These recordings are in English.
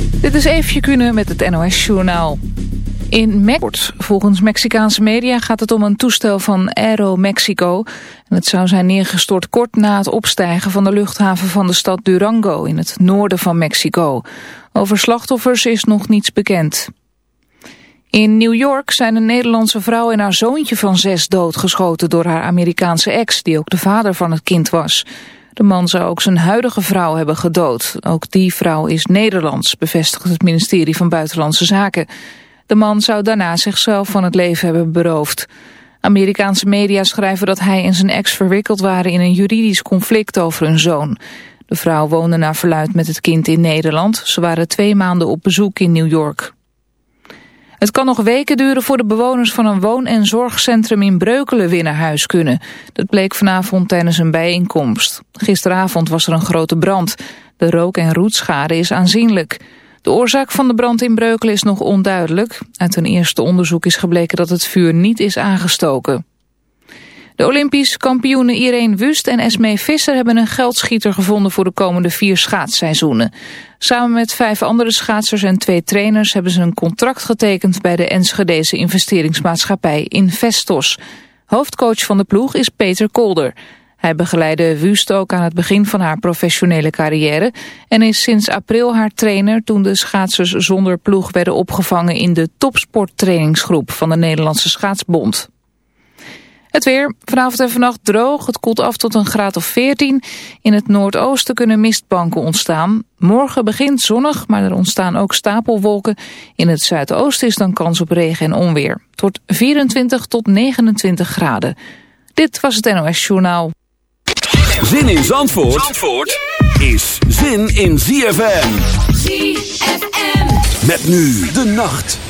Dit is Eefje Kunnen met het NOS Journaal. In Mexico, volgens Mexicaanse media gaat het om een toestel van Aero Mexico. En het zou zijn neergestort kort na het opstijgen van de luchthaven van de stad Durango in het noorden van Mexico. Over slachtoffers is nog niets bekend. In New York zijn een Nederlandse vrouw en haar zoontje van zes doodgeschoten door haar Amerikaanse ex, die ook de vader van het kind was. De man zou ook zijn huidige vrouw hebben gedood. Ook die vrouw is Nederlands, bevestigt het ministerie van Buitenlandse Zaken. De man zou daarna zichzelf van het leven hebben beroofd. Amerikaanse media schrijven dat hij en zijn ex verwikkeld waren in een juridisch conflict over hun zoon. De vrouw woonde naar verluid met het kind in Nederland. Ze waren twee maanden op bezoek in New York. Het kan nog weken duren voor de bewoners van een woon- en zorgcentrum in Breukelen weer naar huis kunnen. Dat bleek vanavond tijdens een bijeenkomst. Gisteravond was er een grote brand. De rook- en roetschade is aanzienlijk. De oorzaak van de brand in Breukelen is nog onduidelijk. Uit een eerste onderzoek is gebleken dat het vuur niet is aangestoken. De Olympisch kampioenen Irene Wust en Esmee Visser hebben een geldschieter gevonden voor de komende vier schaatsseizoenen. Samen met vijf andere schaatsers en twee trainers hebben ze een contract getekend bij de Enschedese investeringsmaatschappij Investos. Hoofdcoach van de ploeg is Peter Kolder. Hij begeleidde Wust ook aan het begin van haar professionele carrière en is sinds april haar trainer toen de schaatsers zonder ploeg werden opgevangen in de topsporttrainingsgroep van de Nederlandse Schaatsbond. Het weer, vanavond en vannacht droog, het koelt af tot een graad of 14. In het noordoosten kunnen mistbanken ontstaan. Morgen begint zonnig, maar er ontstaan ook stapelwolken. In het zuidoosten is dan kans op regen en onweer. Het wordt 24 tot 29 graden. Dit was het NOS Journaal. Zin in Zandvoort, Zandvoort is zin in ZFM. ZFM. Met nu de nacht.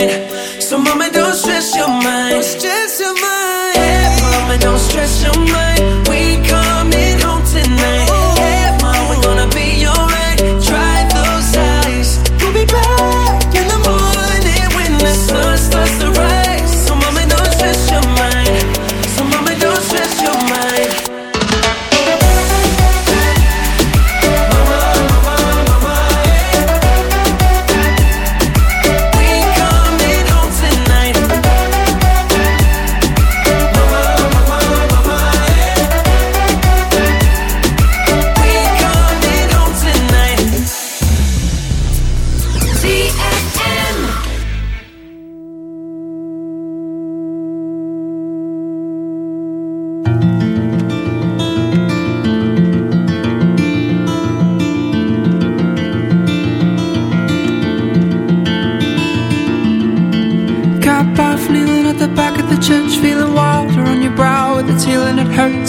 mine.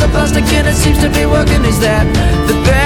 the plastic in it seems to be working. Is that the best?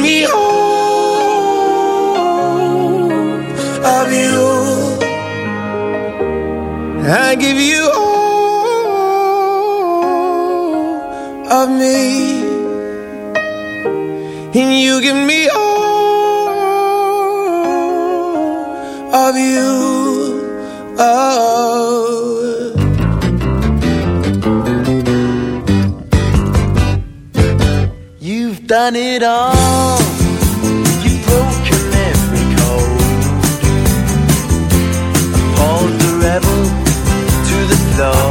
I give you all of me. And you give me all of you. Oh. You've done it all. To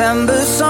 December song